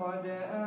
قد أن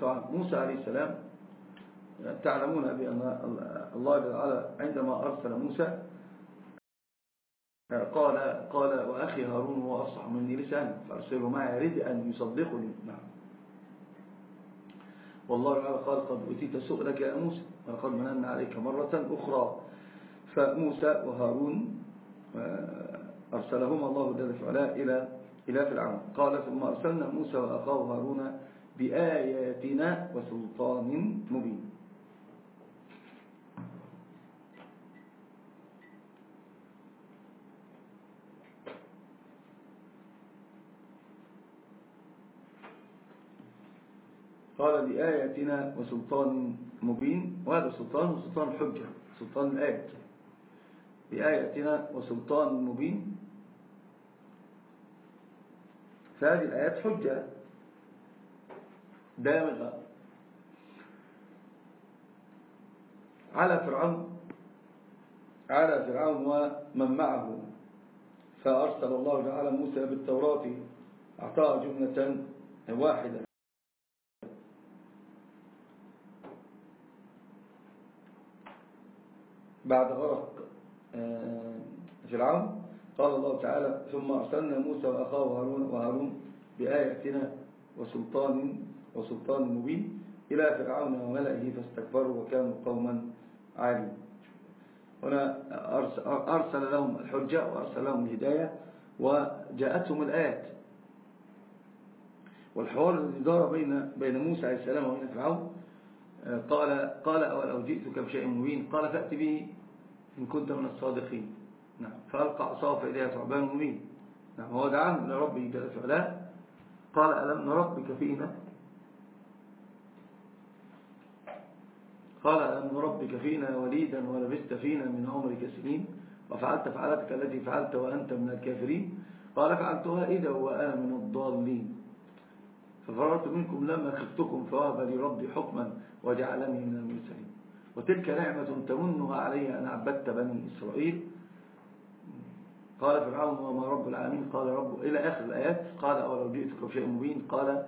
طبعا موسى عليه السلام تعلمون بأن الله جل وعلا عندما أرسل موسى قال قال وأخي هارون هو أصح مني لسانا فأرسله معي يريد أن يصدقني. نعم. والله تعالى قال قد أتيت سؤلك يا موسى ولقد مننا عليك مرة أخرى. فموسى وهارون أرسلهما الله جل وعلا إلى إلى فرعون. قال ثم أرسلنا موسى وأخاه هارون بآياتنا وسلطان مبين. قال بآياتنا وسلطان مبين. وهذا سلطان سلطان الحجة سلطان الآيات بآياتنا وسلطان مبين. فهذه الآيات حجة. دامغة على فرعون على فرعون ومن معه. فأرسل الله تعالى موسى بالتوراة أعطاها جملة واحدة. بعد غرق فرعون قال الله تعالى ثم أرسلنا موسى وأخاه هارون وهارون بآياتنا وسلطان وسلطان مبين إلى فرعون وملئه فاستكبروا وكانوا قوما عالين هنا أرسل لهم الحجة وأرسل لهم الهداية وجاءتهم الآيات. والحوار الذي دار بين بين موسى عليه السلام وبين فرعون قال قال أولو جئتك بشيء مبين؟ قال فأت به إن كنت من الصادقين. نعم. فألقى عصاه فإليها ثعبان مبين. نعم. هو دعاه إلى ربه جل وعلا. قال ألم نربك فينا؟ قال ألم نربك فينا وليدا ولبست فينا من عمرك سنين؟ وفعلت فعلتك التي فعلت وأنت من الكافرين؟ قال فعلتها إذا وأنا من الضالين. ففررت منكم لما خفتكم فوهب لي ربي حكما وجعلني من المرسلين. وتلك نعمة تمنها علي أن عبدت بني إسرائيل. قال فرعون وما رب العالمين؟ قال رب إلى آخر الآيات. قال أولو جئتك بشيء مبين؟ قال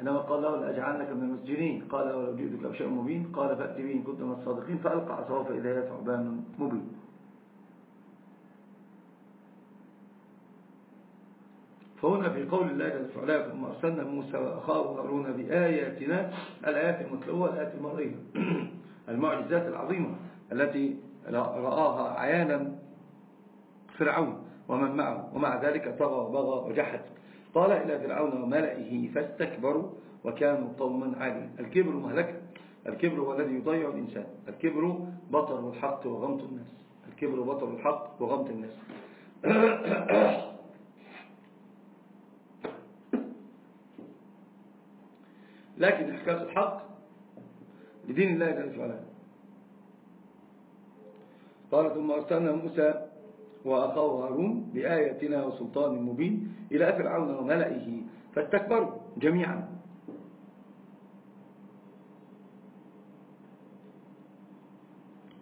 إنما قال له لأجعلنك من المسجنين قال أولو جئتك بشيء مبين قال فأتي به إن كنت من الصادقين فألقى عصاه فإذا هي ثعبان مبين. فهنا في قول الله جل وعلا ثم أرسلنا موسى وأخاه هارون بآياتنا الآيات المتلوة الآيات المرئية. المعجزات العظيمة التي رآها عيانا فرعون ومن معه ومع ذلك طغى وبغى وجحد. قال إلى فرعون وملئه فاستكبروا وكانوا قوما عالين الكبر مهلكة الكبر هو الذي يضيع الإنسان. الكبر بطر الحق وغمط الناس. الكبر بطر الحق وغمط الناس. لكن إحكاس الحق لدين الله جل وعلا. قال ثم أرسلنا موسى وأخاه هارون بآياتنا وسلطان مبين إلى فرعون وملئه. فاستكبروا جميعا.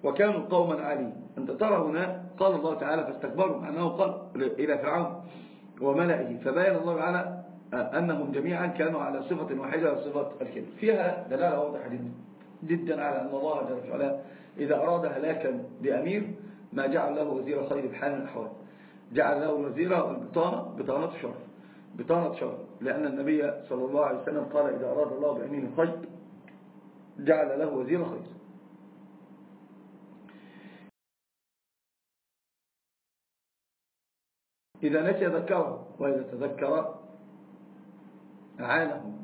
وكانوا قوما عالين أنت ترى هنا قال الله تعالى فاستكبروا معناه قال إلى فرعون وملئه. فبين الله تعالى أنهم جميعا كانوا على صفة واحدة صفة الكبر فيها دلالة واضحة جدا على أن الله جل وعلا إذا أراد هلاكا لأمير ما جعل له وزير خير بحال الأحوال. جعل له الوزير البطانة بطانة شر بطانة شر لأن النبي صلى الله عليه وسلم قال إذا أراد الله بأمين خير جعل له وزير خير. إذا نسي ذكره وإذا تذكر أعانه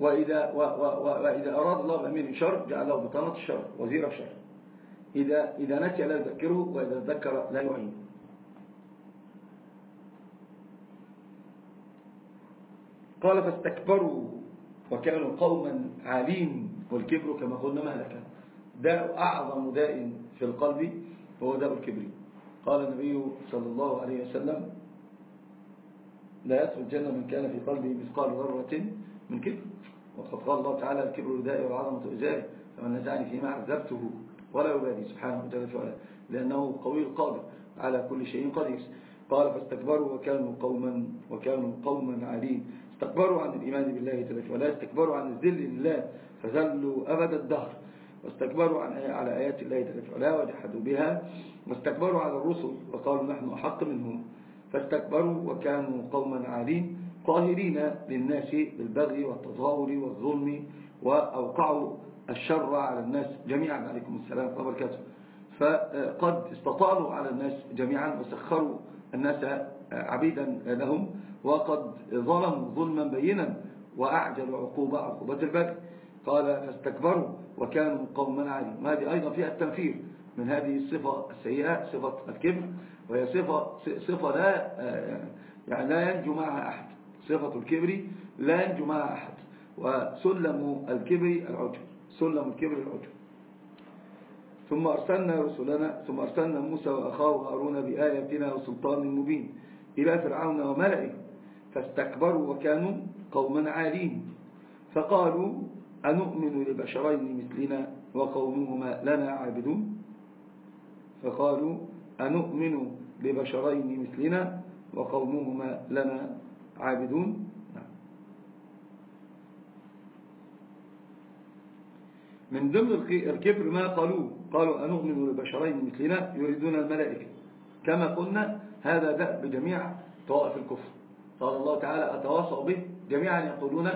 وإذا, وإذا أراد الله بأمين شر جعله بطانة الشر وزير الشر إذا, إذا نسي لا يذكره وإذا ذكر لا يعين. قال فاستكبروا وكانوا قوما عالين والكبر كما قلنا مهلكا. داء أعظم داء في القلب هو داء الكبر. قال النبي صلى الله عليه وسلم لا يدخل الجنة من كان في قلبه مثقال ذرة من كبر. وقد قال الله تعالى الكبر ردائي والعظمة إزاري فمن نزعني فيما عذبته. ولا يبالي سبحانه وتعالى لأنه قوي القادر على كل شيء قدير. قال فاستكبروا وكانوا قوما وكانوا قوما عالين استكبروا عن الإيمان بالله جل وعلا استكبروا عن الذل لله فذلوا أبد الدهر. واستكبروا عن على آيات الله جل وعلا وجحدوا بها. واستكبروا على الرسل وقالوا نحن أحق منهم. فاستكبروا وكانوا قوما عالين قاهرين للناس بالبغي والتظاهر والظلم وأوقعوا الشر على الناس جميعا. عليكم السلام وبركاته. فقد استطالوا على الناس جميعا وسخروا الناس عبيدا لهم وقد ظلموا ظلما بينا وأعجلوا عقوبة عقوبة البدء قال فاستكبروا وكانوا قوما عالين وهذه أيضا فيها التنفير من هذه الصفة السيئة صفة الكبر وهي صفة, صفة لا يعني لا ينجو معها أحد. صفة الكبر لا ينجو معها أحد. وسلم الكبر العجب. سلم الكبر العجب ثم أرسلنا رسلنا ثم أرسلنا موسى وأخاه هارون بآياتنا وسلطان مبين إلى فرعون وملئه فاستكبروا وكانوا قوما عالين. فقالوا أنؤمن لبشرين مثلنا وقومهما لنا عابدون؟ فقالوا أنؤمن لبشرين مثلنا وقومهما لنا عابدون نعم. من ضمن الكبر ما قالوه. قالوا أنؤمن لبشرين مثلنا يريدون الملائكة. كما قلنا هذا دأب بجميع طوائف الكفر. قال الله تعالى أتواصوا به جميعا يقولون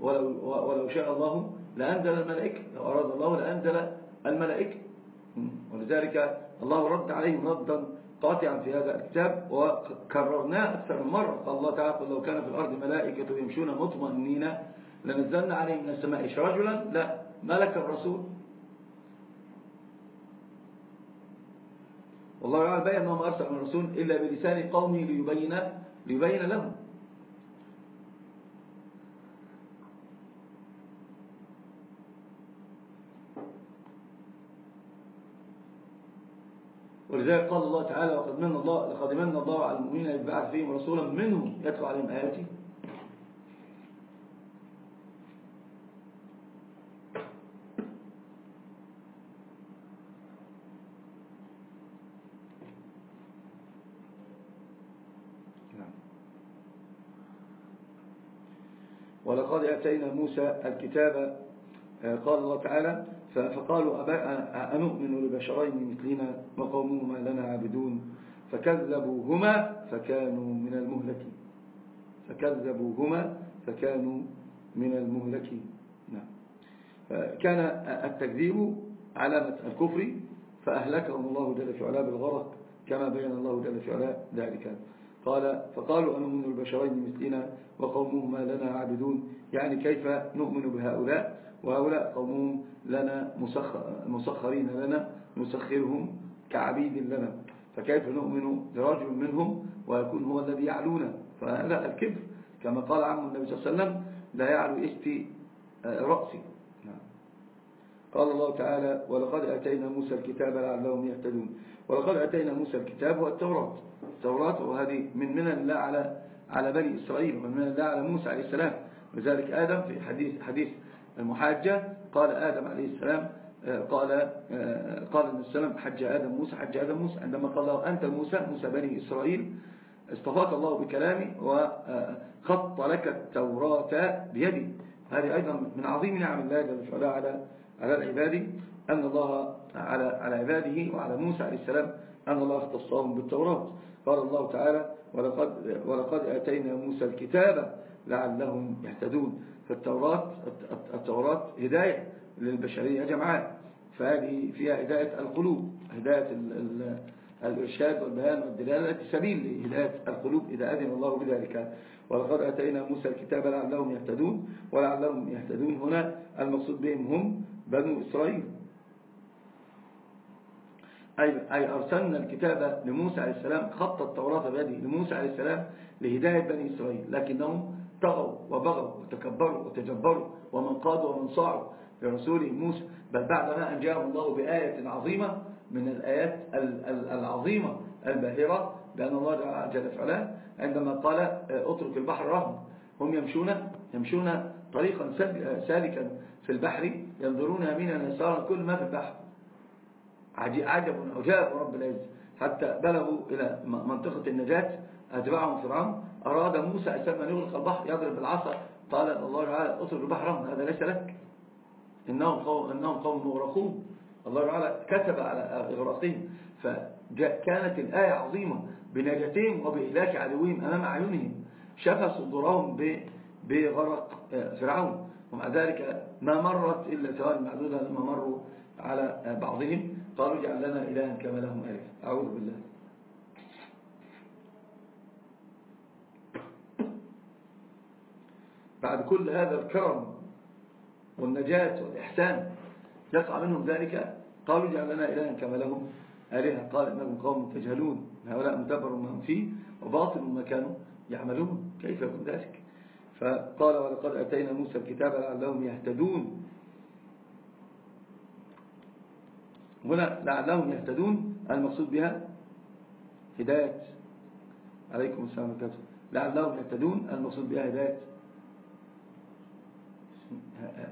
ولو, ولو شاء الله لأنزل الملائكة لو أراد الله لأنزل الملائكة. ولذلك الله رد عليهم ردا قاطعا في هذا الكتاب وكررناه أكثر من مرة. قال الله تعالى قل لو كان في الأرض ملائكة يمشون مطمئنين لنزلنا عليهم من السماء رجلا لا. ملك الرسول؟ والله تعالى بين ما أرسل من الرسول إلا بلسان قومه ليبين, ليبين لهم. ولذلك قال الله تعالى وقد من الله لقد من الله على المؤمنين يبعث فيهم رسولا منهم يتلو عليهم آياته نعم. ولقد أتينا موسى الكتاب آه، قال الله تعالى فقالوا أنؤمن لبشرين مثلنا وقومهما لنا عابدون؟ فكذبوهما فكانوا من المهلكين. فكذبوهما فكانوا من المهلكين. نعم. كان التكذيب علامة الكفر فأهلكهم الله جل في علاه بالغرق كما بين الله جل في علاه ذلك. قال فقالوا أنؤمن البشرين مثلنا وقومهما لنا عابدون. يعني كيف نؤمن بهؤلاء؟ وهؤلاء قومهم لنا مسخرين لنا نسخرهم كعبيد لنا. فكيف نؤمن لرجل منهم ويكون هو الذي يعلونا؟ فهذا الكبر كما قال عنه النبي صلى الله عليه وسلم لا يعلو اشتي آه، رأسي. نعم. قال الله تعالى ولقد أتينا موسى الكتاب لعلهم يهتدون. ولقد أتينا موسى الكتاب والتوراة. التوراة وهذه من من الله على على بني إسرائيل ومن من الله على موسى عليه السلام. وذلك آدم في حديث حديث المحاجة. قال آدم عليه السلام آه، قال آه، قال النبي وسلم حج آدم موسى حج آدم موسى. عندما قال له أنت موسى موسى بني إسرائيل اصطفاك الله بكلامي وخط لك التوراة بيدي. هذه أيضا من عظيم نعم الله جل وعلا على على العباد أن الله على على عباده وعلى موسى عليه السلام أن الله اختصهم بالتوراة. قال الله تعالى ولقد, ولقد آتينا موسى الكتاب لعلهم يهتدون. فالتوراة التوراة هداية للبشرية جمعاء. فهذه فيها هداية القلوب هداية الإرشاد والبيان والدلالة سبيل لهداية القلوب. إذا أذن الله بذلك ولقد أتينا موسى الكتاب لعلهم يهتدون. ولعلهم يهتدون هنا المقصود بهم هم بنو إسرائيل. أي, أي أرسلنا الكتاب لموسى عليه السلام خط التوراة بيده لموسى عليه السلام لهداية بني إسرائيل. لكنهم طغوا وبغوا وتكبروا وتجبروا ومن قادوا ومن صاعوا لرسوله موسى. بل بعدما أنجاهم الله بآية عظيمة من الآيات العظيمة الباهرة بأن الله جل فعلا عندما قال اترك البحر رهن. هم يمشون يمشون طريقا سالكا في البحر ينظرون يمينا يسارا كل ما في البحر. عجب عجاب رب العزة. حتى بلغوا إلى منطقة النجاة أتبعهم فرعون. أراد موسى أسلم أن يغلق البحر يضرب بالعصا قال الله تعالى اترك البحر هذا ليس لك. إنهم قوم, إنهم قوم مغرقون. الله تعالى كتب على إغراقهم. فكانت الآية عظيمة بنجاتهم وبإهلاك عدوهم أمام أعينهم. شفى صدورهم بغرق آه، فرعون. ومع ذلك ما مرت إلا ثواني معدودة لما مروا على بعضهم. قالوا اجعل لنا إلها كما لهم آلهة أعوذ بالله. بعد كل هذا الكرم والنجاة والإحسان يقع منهم ذلك؟ قالوا اجعل لنا إلها كما لهم آلهة. قال إنهم قوم تجهلون. هؤلاء مدبر ما هم فيه وباطل ما كانوا يعملون. كيف يكون ذلك؟ فقال ولقد أتينا موسى الكتاب لعلهم يهتدون. هنا لعلهم يهتدون. المقصود بها هداية. عليكم السلام عليكم لعلهم يهتدون. المقصود بها هداية.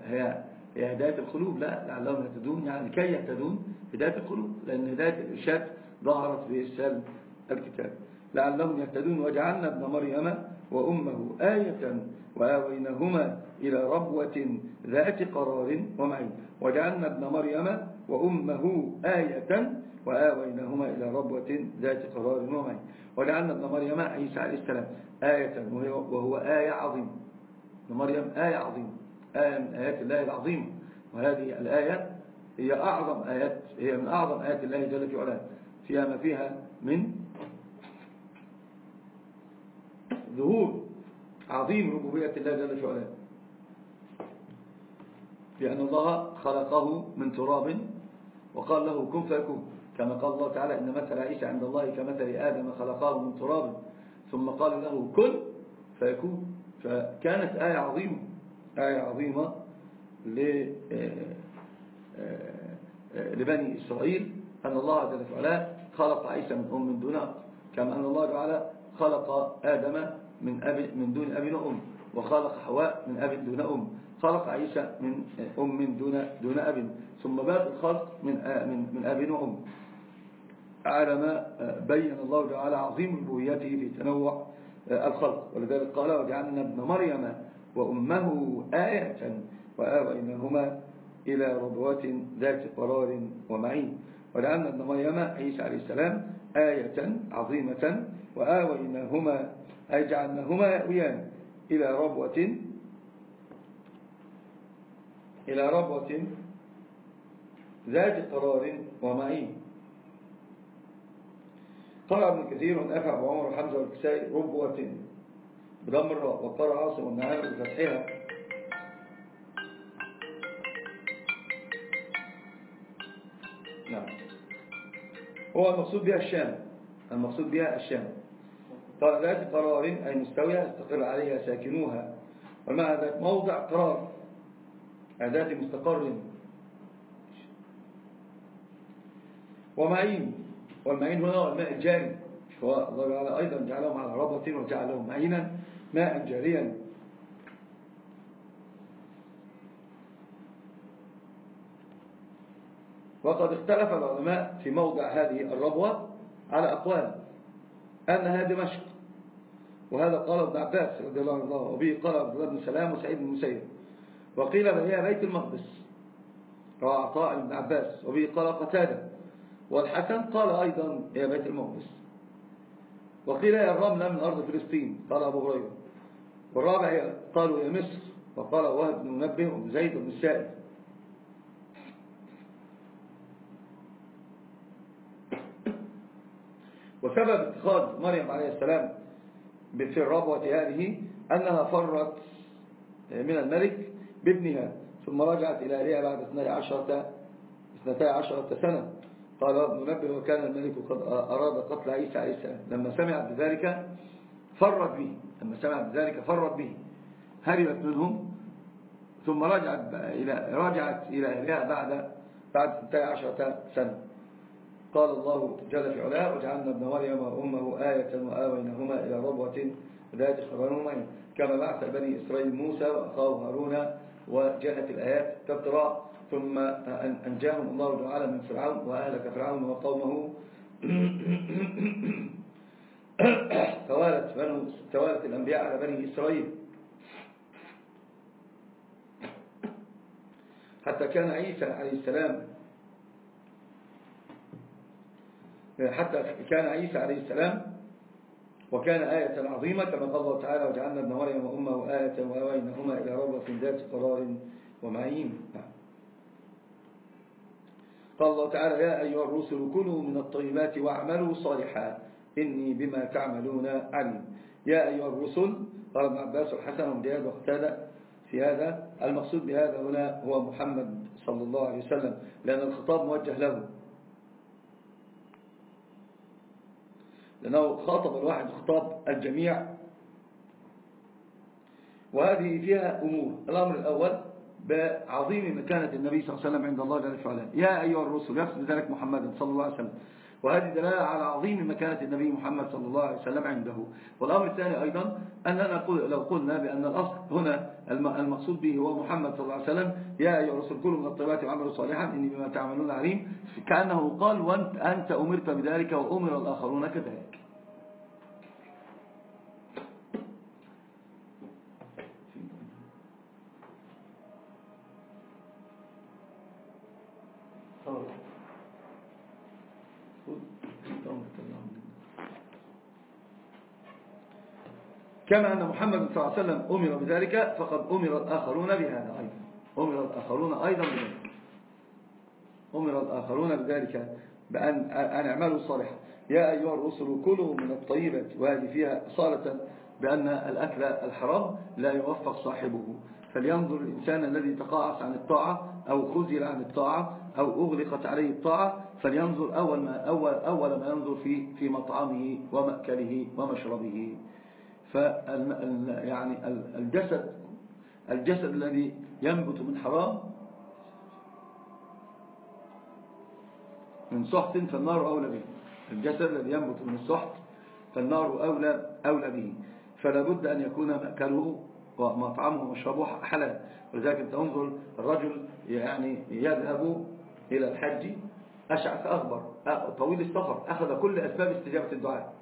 هي هي هداية القلوب. لا لعلهم يهتدون. يعني كي يهتدون هداية القلوب. لأن هداية الإرشاد ظهرت في إرسال الكتاب. لعلهم يهتدون. وجعلنا ابن مريم وأمه آية وآوينهما إلى ربوة ذات قرار ومعين وجعلنا ابن مريم وأمه آية وآوينهما إلى ربوة ذات قرار ومعين وجعلنا ابن مريم عيسى عليه السلام آية وهو آية عظيمة ابن مريم آية عظيمة آية من آيات الله العظيمة وهذه الآية هي أعظم آيات هي من أعظم آيات الله جل في علاه. فيها ما فيها من ظهور عظيم ربوبية الله جل في علاه لأن الله خلقه من تراب وقال له كن فيكون كما قال الله تعالى إن مثل عيسى عند الله كمثل آدم خلقه من تراب. ثم قال له كن فيكون. فكانت آية عظيمة آية عظيمة لبني إسرائيل أن الله جل وعلا خلق عيسى من أم من دون كما أن الله تعالى خلق آدم من, أب من دون أب وأم وخلق حواء من أب دون أم. خلق عيسى من أم دون دون أب. ثم بات الخلق من من من أب وأم على ما بين الله تعالى عظيم ربوبيته في تنوع الخلق. ولذلك قال وجعلنا ابن مريم وأمه آية وآويناهما إلى ربوة ذات قرار ومعين. ولأن ابن مريم عيسى عليه السلام آية عظيمة وآويناهما أي جعلناهما يأويان إلى ربوة إلى ربوة ذات قرار ومعين. قال ابن كثير ونافع وعمر وحمزة والكسائي ربوة بضم الراء وقال عاصم والنعام بفتحها. نعم. هو المقصود بها الشام. المقصود بها الشام. ذات قرار أي مستوية استقر عليها ساكنوها. ومع ذات موضع قرار. ذات مستقر. ومعين. والمعين هنا هو الماء الجاري. فهو الله تعالى أيضا جعلهم على ربط وجعلهم معينا ماء جاريا. وقد اختلف العلماء في موضع هذه الربوة على أقوال. أنها دمشق. وهذا قال ابن عباس رضي الله عنه وبه قال عبد الله بن سلام وسعيد بن مسيب. وقيل بل هي بيت المقدس؟ روى عطاء بن عباس وبه قال قتادة. والحسن قال أيضا هي بيت المقدس. وقيل هي الرملة من أرض فلسطين قال أبو هريرة. والرابع قالوا هي مصر وقال وهب بن منبه وابن زيد بن السائب. وسبب اتخاذ مريم عليه السلام في الربوة هذه أنها فرت من الملك بابنها ثم رجعت إلى أهلها بعد 12 12 سنة. قال ابن نبه وكان الملك قد أراد قتل عيسى عليه السلام. لما سمع بذلك فرت به لما سمع بذلك فرت به هربت منهم ثم رجعت إلى رجعت إلى أهلها بعد بعد 16 سنة. قال الله جل في علاه وجعلنا ابن مريم وأمه آية وآوينهما إلى ربوة ذات معين كما بعث بني إسرائيل موسى وأخاه هارون وجاءت الآيات تترى ثم أنجاهم الله تعالى من فرعون وأهلك فرعون وقومه. توالت, توالت الأنبياء على بني إسرائيل. حتى كان عيسى عليه السلام حتى كان عيسى عليه السلام وكان آية عظيمة كما قال الله تعالى وجعلنا ابن مريم وأمه آية وأوينهما إلى روضة ذات قرار ومعين. قال الله تعالى يا أيها الرسل كلوا من الطيبات واعملوا صالحا إني بما تعملون عليم. يا أيها الرسل قال ابن عباس الحسن ومجاهد وقتادة في هذا المقصود بهذا هنا هو محمد صلى الله عليه وسلم لأن الخطاب موجه له. لأنه خاطب الواحد خطاب الجميع. وهذه فيها أمور. الأمر الأول بعظيم مكانة النبي صلى الله عليه وسلم عند الله جل وعلا. يا أيها الرسل يقصد ذلك محمد صلى الله عليه وسلم. وهذه دلالة على عظيم مكانة النبي محمد صلى الله عليه وسلم عنده. والأمر الثاني أيضا أننا لو قلنا بأن الأصل هنا المقصود به هو محمد صلى الله عليه وسلم. يا أيها الرسل كلوا من الطيبات وعملوا صالحا إني بما تعملون عليم. كأنه قال وأنت أنت أمرت بذلك وأمر الآخرون كذلك. كما أن محمد صلى الله عليه وسلم أمر بذلك فقد أمر الآخرون بهذا أيضا. أمر الآخرون أيضا بذلك. أمر الآخرون بذلك بأن أن اعملوا صالحا يا أيها الرسل كلوا من الطيبة وهذه فيها صالة بأن الأكل الحرام لا يوفق صاحبه. فلينظر الإنسان الذي تقاعس عن الطاعة أو خزل عن الطاعة أو أغلقت عليه الطاعة فلينظر أول ما, أول, أول ما ينظر في, في مطعمه ومأكله ومشربه. يعني الجسد الجسد الذي ينبت من حرام من سحت فالنار أولى به. الجسد الذي ينبت من السحت فالنار أولى, أولى به. فلا بد أن يكون مأكله ومطعمه ومشربه حلال. ولذلك أنت انظر الرجل يعني يذهب إلى الحج أشعث أخبر طويل السفر أخذ كل أسباب استجابة الدعاء.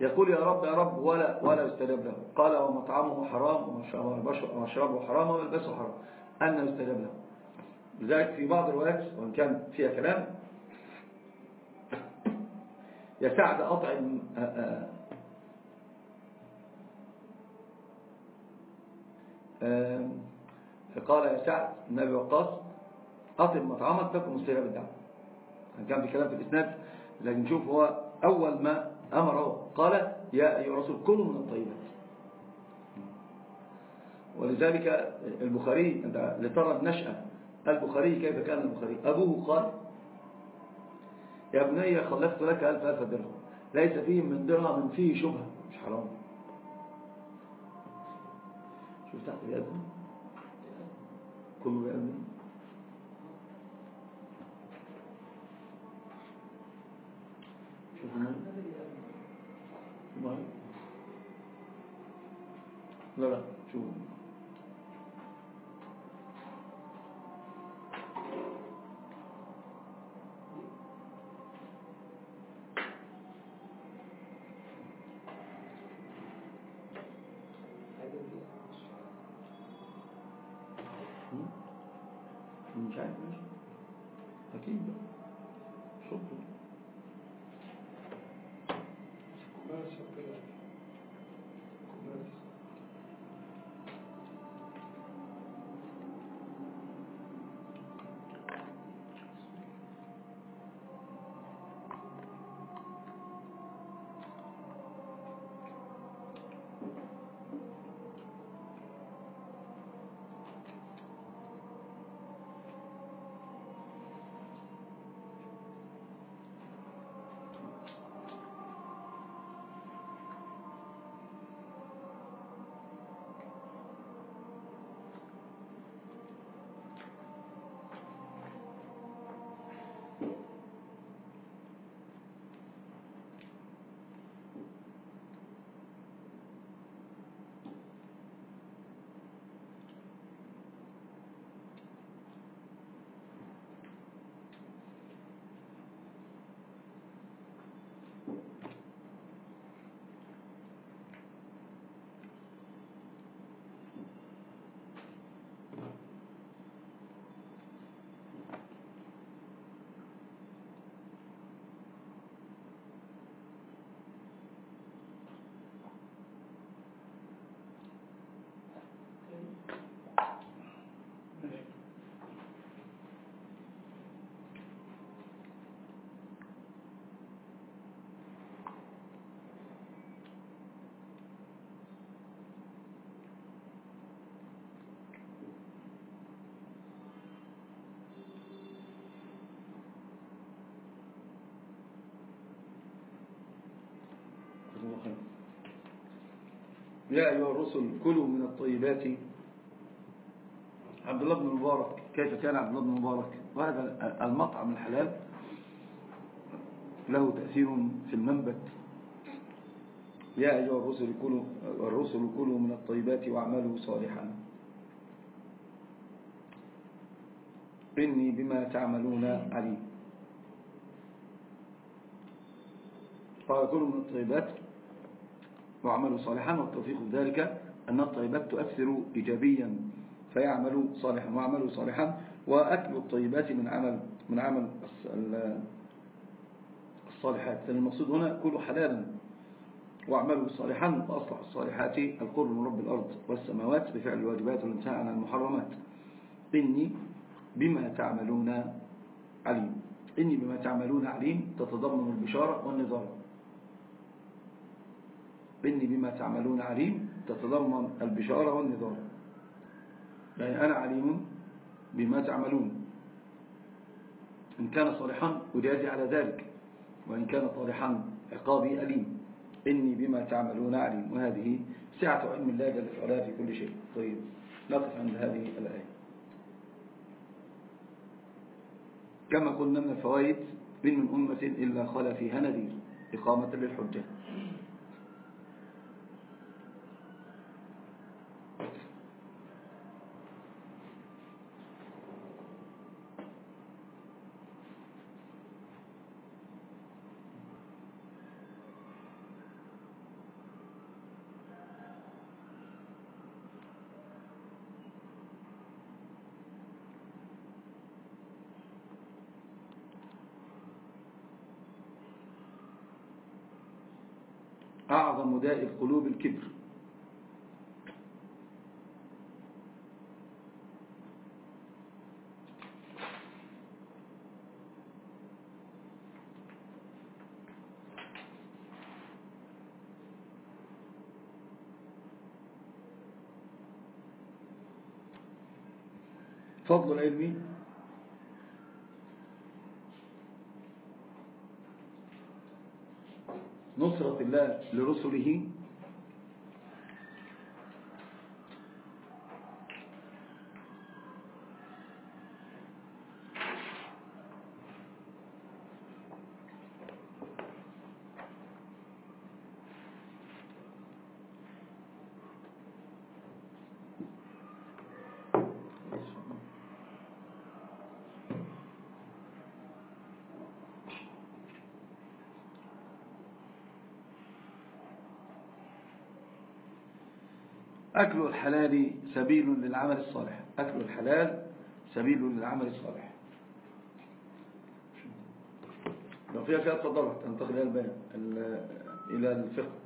يقول يا رب يا رب ولا ولا يستجاب له. قال ومطعمه حرام ومشربه حرام وملبسه حرام. أن يستجاب له. لذلك في بعض الروايات وإن كان فيها كلام يا سعد أطعم قال يا سعد النبي وقاص أطعم مطعمك تكون مستجاب الدعوة كان في كلام في الإسناد لكن نشوف هو أول ما أمره قال يا أيها الرسول كلوا من الطيبات. ولذلك البخاري لترى النشأة البخاري كيف كان البخاري؟ أبوه قال يا ابني خلفت لك ألف ألف درهم. ليس فيه من درهم فيه شبهة. مش حرام. شوف تحت اليد. كله بيأمن شوف لا لا شوف يا أيها الرسل كلوا من الطيبات. عبد الله بن مبارك كيف كان عبد الله بن مبارك؟ وهذا المطعم الحلال له تأثير في المنبت. يا أيها الرسل كلوا, الرسل كلوا من الطيبات واعملوا صالحا. إني بما تعملون عليم. قال كلوا من الطيبات. واعملوا صالحا والتوفيق في ذلك أن الطيبات تؤثر إيجابيا فيعملوا صالحا واعملوا صالحا وأكل الطيبات من عمل من عمل الصالحات. المقصود هنا كلوا حلالا واعملوا صالحا وأصلح الصالحات القرب من رب الأرض والسماوات بفعل الواجبات والانتهاء عن المحرمات. إني بما تعملون عليم. إني بما تعملون عليم تتضمن البشارة والنظام إني بما تعملون عليم تتضمن البشارة والنظام يعني أنا عليم بما تعملون. إن كان صالحا أجازي على ذلك. وإن كان صالحا عقابي أليم. إني بما تعملون عليم. وهذه سعة علم الله جل وعلا في كل شيء. طيب نقف عند هذه الآية. كما قلنا من الفوائد من من أمة إلا خلا فيها نذير إقامة للحجة. أعظم داء القلوب الكبر. فضل العلم نصرة الله لرسله أكل الحلال سبيل للعمل الصالح. أكل الحلال سبيل للعمل الصالح. لو فيها فيها تفضلت تنتقل إلى البيان إلى الفقه.